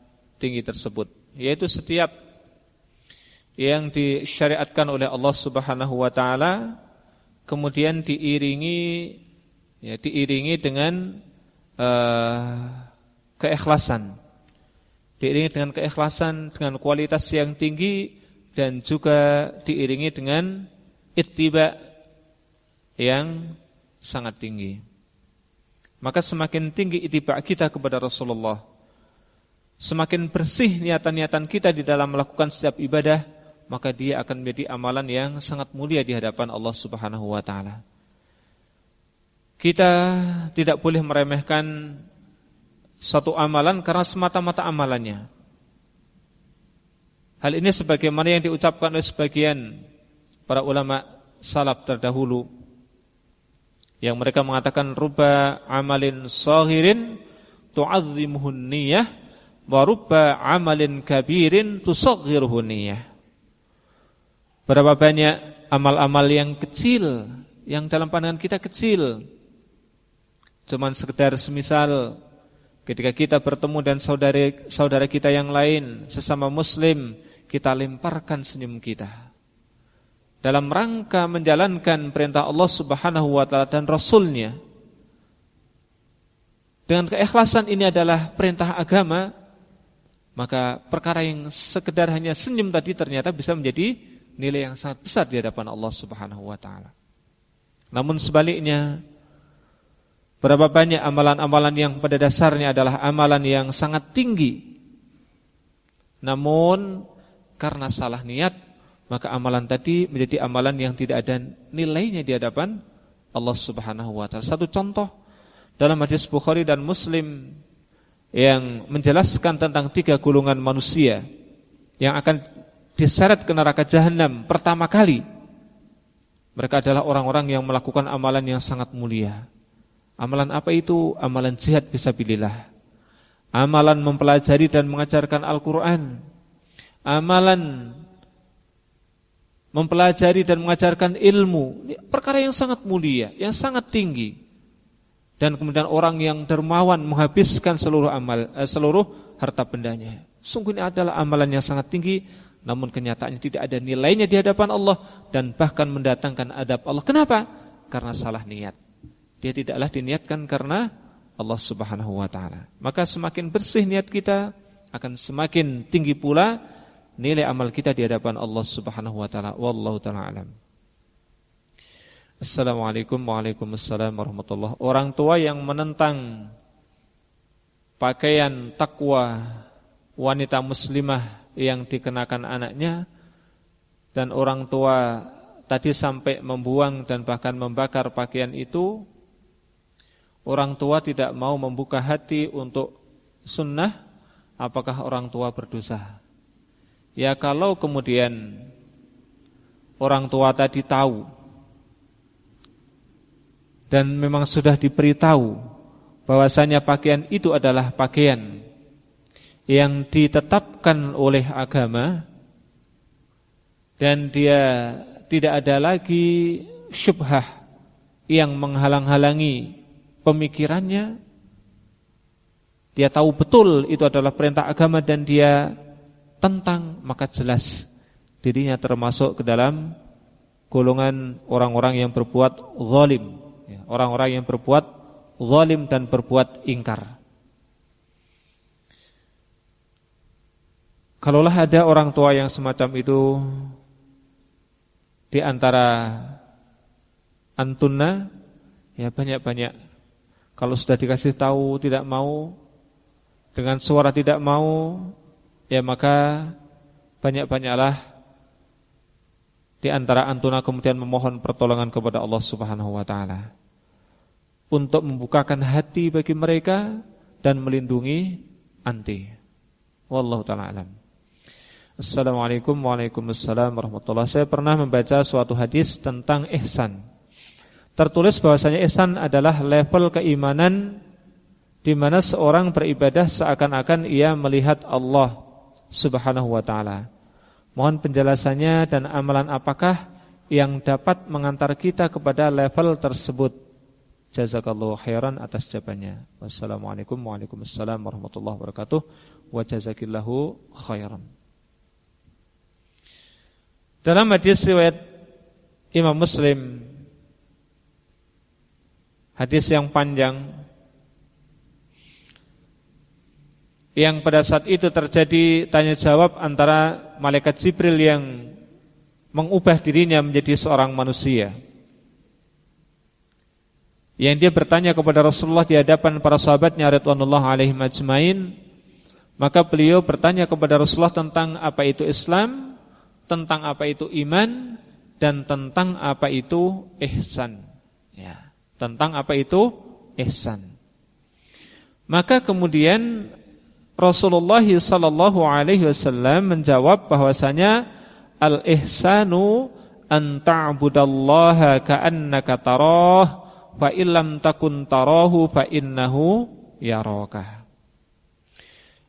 tinggi tersebut? Yaitu setiap yang disyariatkan oleh Allah Subhanahu wa taala kemudian diiringi ya diiringi dengan uh, keikhlasan. Diiringi dengan keikhlasan dengan kualitas yang tinggi dan juga diiringi dengan ittiba yang sangat tinggi. Maka semakin tinggi itibak kita kepada Rasulullah, semakin bersih niatan-niatan kita di dalam melakukan setiap ibadah, maka dia akan menjadi amalan yang sangat mulia di hadapan Allah Subhanahu wa taala. Kita tidak boleh meremehkan satu amalan karena semata-mata amalannya. Hal ini sebagaimana yang diucapkan oleh sebagian para ulama salaf terdahulu yang mereka mengatakan ruba amalin sahirin tu'azzimuhun niyah wa ruba amalin kabirin tusaghiruhun niyah. Berapa banyak amal-amal yang kecil yang dalam pandangan kita kecil. Cuman sekedar semisal ketika kita bertemu dan saudara saudara kita yang lain sesama muslim kita lemparkan senyum kita dalam rangka menjalankan perintah Allah Subhanahu wa taala dan rasulnya. Dengan keikhlasan ini adalah perintah agama, maka perkara yang sekedar hanya senyum tadi ternyata bisa menjadi nilai yang sangat besar di hadapan Allah Subhanahu wa taala. Namun sebaliknya berapa banyak amalan-amalan yang pada dasarnya adalah amalan yang sangat tinggi namun karena salah niat maka amalan tadi menjadi amalan yang tidak ada nilainya di hadapan Allah Subhanahu wa taala. Satu contoh dalam hadis Bukhari dan Muslim yang menjelaskan tentang tiga golongan manusia yang akan diseret ke neraka jahanam pertama kali. Mereka adalah orang-orang yang melakukan amalan yang sangat mulia. Amalan apa itu? Amalan jihad fisabilillah. Amalan mempelajari dan mengajarkan Al-Qur'an. Amalan mempelajari dan mengajarkan ilmu, ini perkara yang sangat mulia, yang sangat tinggi. Dan kemudian orang yang dermawan menghabiskan seluruh amal eh, seluruh harta bendanya. Sungguh ini adalah amalan yang sangat tinggi, namun kenyataannya tidak ada nilainya di hadapan Allah dan bahkan mendatangkan adab Allah. Kenapa? Karena salah niat. Dia tidaklah diniatkan karena Allah Subhanahu wa taala. Maka semakin bersih niat kita, akan semakin tinggi pula nilai amal kita di hadapan Allah Subhanahu wa taala. Wallahu taala alam. Assalamualaikum Waalaikumsalam warahmatullahi Orang tua yang menentang pakaian takwa wanita muslimah yang dikenakan anaknya dan orang tua tadi sampai membuang dan bahkan membakar pakaian itu orang tua tidak mau membuka hati untuk sunnah apakah orang tua berdosa ya kalau kemudian orang tua tadi tahu dan memang sudah diberitahu bahwasanya pakaian itu adalah pakaian yang ditetapkan oleh agama dan dia tidak ada lagi syubhah yang menghalang-halangi pemikirannya dia tahu betul itu adalah perintah agama dan dia tentang maka jelas dirinya termasuk ke dalam golongan orang-orang yang berbuat zalim Ya, orang-orang yang berbuat zalim dan berbuat ingkar. Kalaulah ada orang tua yang semacam itu di antara antunna, ya banyak-banyak. Kalau sudah dikasih tahu tidak mau, dengan suara tidak mau, ya maka banyak-banyaklah di antara antuna kemudian memohon pertolongan kepada Allah Subhanahu wa taala untuk membukakan hati bagi mereka dan melindungi anti. Wallahu taala alam. Assalamualaikum Waalaikumsalam warahmatullahi Saya pernah membaca suatu hadis tentang ihsan. Tertulis bahwasanya ihsan adalah level keimanan di mana seorang beribadah seakan-akan ia melihat Allah Subhanahu wa taala. Mohon penjelasannya dan amalan apakah yang dapat mengantar kita kepada level tersebut. Jazakallahu khairan atas jawabannya. Wassalamualaikum Waalaikumsalam warahmatullahi wabarakatuh. Wa jazakillahu khairan. Dalam hadis riwayat Imam Muslim hadis yang panjang yang pada saat itu terjadi tanya jawab antara malaikat Jibril yang mengubah dirinya menjadi seorang manusia. Yang dia bertanya kepada Rasulullah di hadapan para sahabatnya radhiyallahu alaihi majmain, maka beliau bertanya kepada Rasulullah tentang apa itu Islam, tentang apa itu iman dan tentang apa itu ihsan. Ya, tentang apa itu ihsan. Maka kemudian Rasulullah sallallahu alaihi wasallam menjawab bahwasanya al-ihsanu an ta'budallaha ka'annaka tarah fa illam takun tarahu fa innahu yaraka.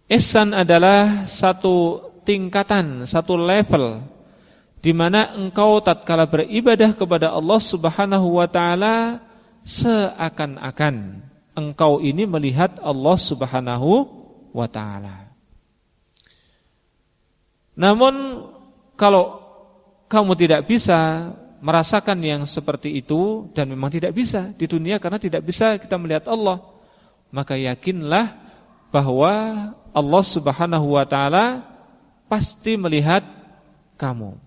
Ihsan adalah satu tingkatan, satu level di mana engkau tatkala beribadah kepada Allah Subhanahu wa taala seakan-akan engkau ini melihat Allah Subhanahu wa taala. Namun kalau kamu tidak bisa merasakan yang seperti itu dan memang tidak bisa di dunia karena tidak bisa kita melihat Allah, maka yakinlah bahwa Allah Subhanahu wa taala pasti melihat kamu.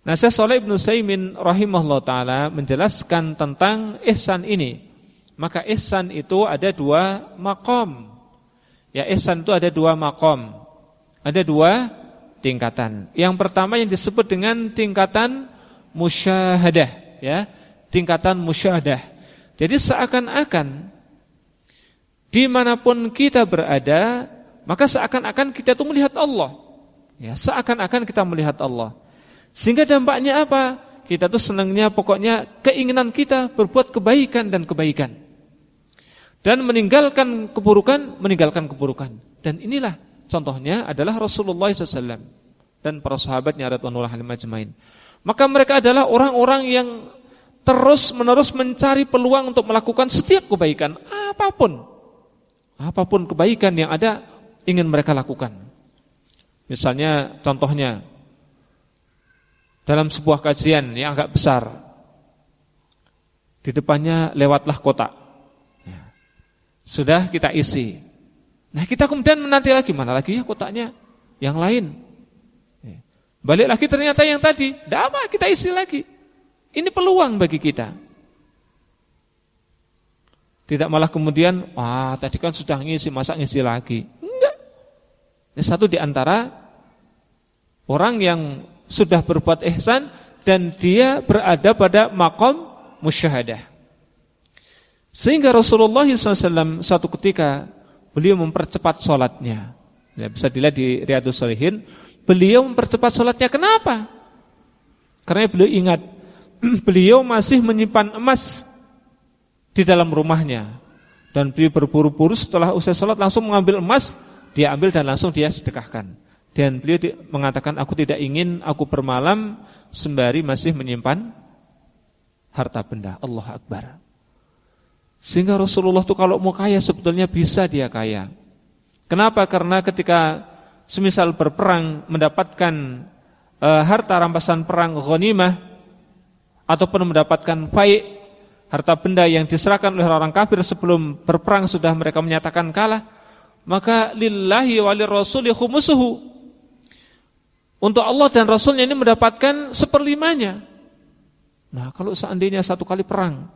Nah, Syekh Saleh Ibnu Saimin rahimahullah taala menjelaskan tentang ihsan ini. Maka ihsan itu ada dua makom. Ya ihsan itu ada dua makom Ada dua tingkatan. Yang pertama yang disebut dengan tingkatan musyahadah ya, Tingkatan musyahadah. Jadi seakan-akan Di mana pun kita berada Maka seakan-akan kita itu melihat Allah. Ya, Seakan-akan kita melihat Allah. Sehingga dampaknya apa? Kita tuh senangnya pokoknya keinginan kita berbuat kebaikan dan kebaikan dan meninggalkan keburukan, meninggalkan keburukan. Dan inilah contohnya adalah Rasulullah SAW dan para sahabatnya radhiyallahu anhum ajmain. Maka mereka adalah orang-orang yang terus-menerus mencari peluang untuk melakukan setiap kebaikan, apa pun. Apa pun kebaikan yang ada ingin mereka lakukan. Misalnya contohnya dalam sebuah kajian yang agak besar di depannya lewatlah kotak sudah kita isi. Nah kita kemudian menanti lagi mana lagi ya kotaknya yang lain. Balik lagi ternyata yang tadi, tidak apa kita isi lagi. Ini peluang bagi kita. Tidak malah kemudian, wah tadi kan sudah ngisi, masa ngisi lagi. Enggak. Ini satu di antara orang yang sudah berbuat ihsan dan dia berada pada makom musyahadah. Sehingga Rasulullah SAW satu ketika beliau mempercepat sholatnya. Ya, bisa dilihat di Riyadus Salihin, beliau mempercepat sholatnya. Kenapa? Karena beliau ingat, [CLEARS THROAT] beliau masih menyimpan emas di dalam rumahnya. Dan beliau berburu-buru setelah usai sholat langsung mengambil emas, dia ambil dan langsung dia sedekahkan. Dan beliau mengatakan, aku tidak ingin aku bermalam sembari masih menyimpan harta benda. Allah Akbar. Sehingga Rasulullah itu kalau mau kaya sebetulnya bisa dia kaya. Kenapa? Karena ketika semisal berperang mendapatkan e, harta rampasan perang ghanimah ataupun mendapatkan faik harta benda yang diserahkan oleh orang kafir sebelum berperang sudah mereka menyatakan kalah, maka lillahi walir rasuli khumusuhu. Untuk Allah dan Rasulnya ini mendapatkan seperlimanya. Nah kalau seandainya satu kali perang,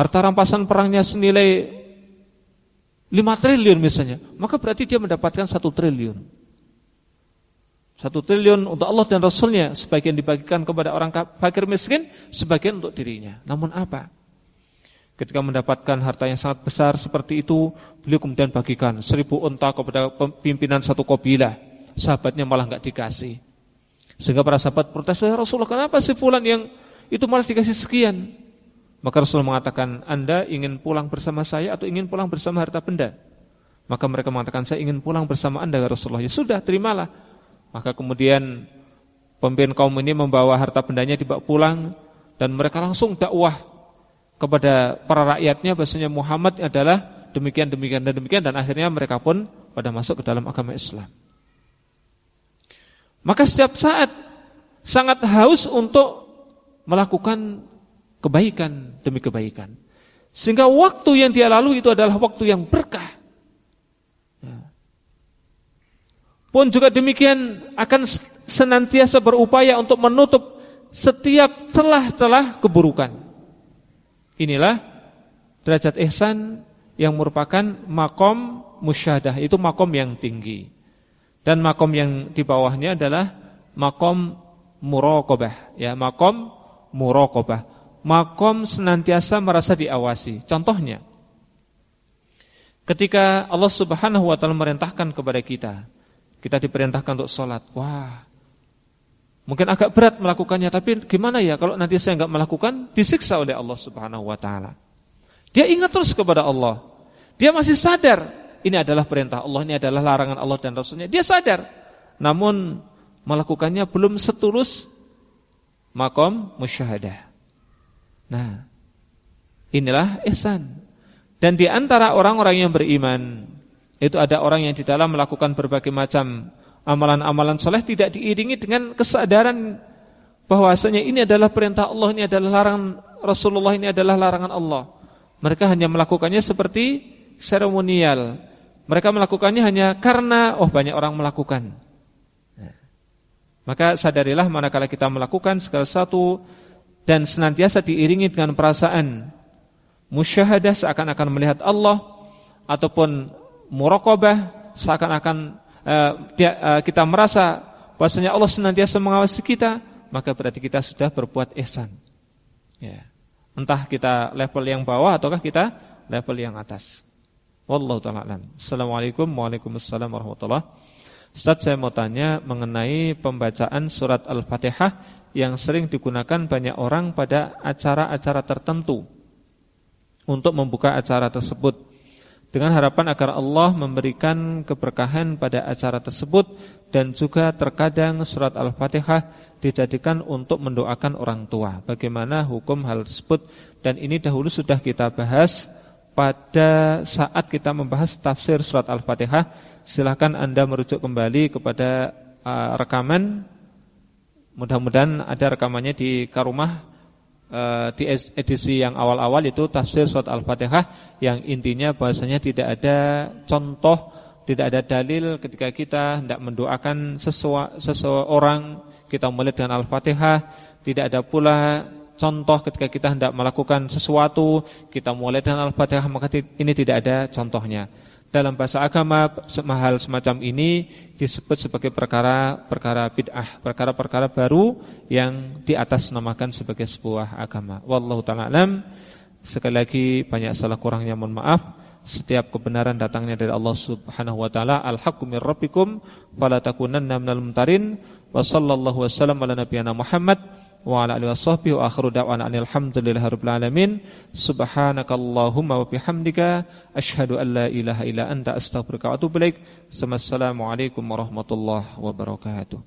harta rampasan perangnya senilai 5 triliun misalnya, maka berarti dia mendapatkan satu triliun. Satu triliun untuk Allah dan Rasulnya, sebagian dibagikan kepada orang fakir miskin, sebagian untuk dirinya. Namun apa? Ketika mendapatkan harta yang sangat besar seperti itu, beliau kemudian bagikan seribu unta kepada pimpinan satu kabilah. Sahabatnya malah nggak dikasih. Sehingga para sahabat protes, Rasulullah, kenapa si fulan yang itu malah dikasih sekian? Maka Rasulullah mengatakan, Anda ingin pulang bersama saya atau ingin pulang bersama harta benda? Maka mereka mengatakan, saya ingin pulang bersama Anda, ya Rasulullah. Ya sudah, terimalah. Maka kemudian pemimpin kaum ini membawa harta bendanya dibawa pulang dan mereka langsung dakwah kepada para rakyatnya bahasanya Muhammad adalah demikian demikian dan demikian dan akhirnya mereka pun pada masuk ke dalam agama Islam. Maka setiap saat sangat haus untuk melakukan kebaikan demi kebaikan. Sehingga waktu yang dia lalui itu adalah waktu yang berkah. Ya. Pun juga demikian akan senantiasa berupaya untuk menutup setiap celah-celah keburukan. Inilah derajat ihsan yang merupakan makom musyadah, itu makom yang tinggi. Dan makom yang di bawahnya adalah makom muraqabah, ya, makom muraqabah. Makom senantiasa merasa diawasi. Contohnya, ketika Allah Subhanahu wa taala merintahkan kepada kita, kita diperintahkan untuk sholat. Wah, Mungkin agak berat melakukannya, tapi gimana ya kalau nanti saya nggak melakukan, disiksa oleh Allah Subhanahu wa taala. Dia ingat terus kepada Allah. Dia masih sadar ini adalah perintah Allah, ini adalah larangan Allah dan Rasulnya. Dia sadar. Namun melakukannya belum setulus makom musyahadah. Nah, inilah ihsan. Dan di antara orang-orang yang beriman itu ada orang yang di dalam melakukan berbagai macam amalan-amalan soleh tidak diiringi dengan kesadaran bahwasanya ini adalah perintah Allah, ini adalah larangan Rasulullah, ini adalah larangan Allah. Mereka hanya melakukannya seperti seremonial. Mereka melakukannya hanya karena oh banyak orang melakukan. Maka sadarilah manakala kita melakukan segala satu dan senantiasa diiringi dengan perasaan musyahadah seakan-akan melihat Allah ataupun muraqabah seakan-akan uh, uh, kita merasa bahwasanya Allah senantiasa mengawasi kita, maka berarti kita sudah berbuat ihsan. Ya. Entah kita level yang bawah ataukah kita level yang atas. Wallahu taala alam. Assalamualaikum Waalaikumsalam warahmatullahi Ustaz saya mau tanya mengenai pembacaan surat Al-Fatihah yang sering digunakan banyak orang pada acara-acara tertentu untuk membuka acara tersebut dengan harapan agar Allah memberikan keberkahan pada acara tersebut dan juga terkadang surat Al-Fatihah dijadikan untuk mendoakan orang tua. Bagaimana hukum hal tersebut dan ini dahulu sudah kita bahas pada saat kita membahas tafsir surat Al-Fatihah. Silahkan Anda merujuk kembali kepada uh, rekaman. Mudah-mudahan ada rekamannya di Karumah Eh, di edisi yang awal-awal itu tafsir surat Al-Fatihah yang intinya bahasanya tidak ada contoh, tidak ada dalil ketika kita hendak mendoakan seseorang, kita mulai dengan Al-Fatihah, tidak ada pula contoh ketika kita hendak melakukan sesuatu kita mulai dengan Al-Fatihah maka ini tidak ada contohnya. Dalam bahasa agama hal semacam ini disebut sebagai perkara-perkara bid'ah, perkara-perkara baru yang di atas namakan sebagai sebuah agama. Wallahu taala alam. Sekali lagi banyak salah kurangnya mohon maaf. Setiap kebenaran datangnya dari Allah Subhanahu wa taala. Al-haqqu mir rabbikum fala takunanna minal mumtarin. Wa sallallahu wasallam ala nabiyyina Muhammad wa ala alihi washabbihi wa akhiru da'wana alhamdulillahirabbil alamin. Subhanakallahumma wa bihamdika asyhadu an la ilaha illa anta astaghfiruka wa atubu ilaik. Assalamu warahmatullahi wabarakatuh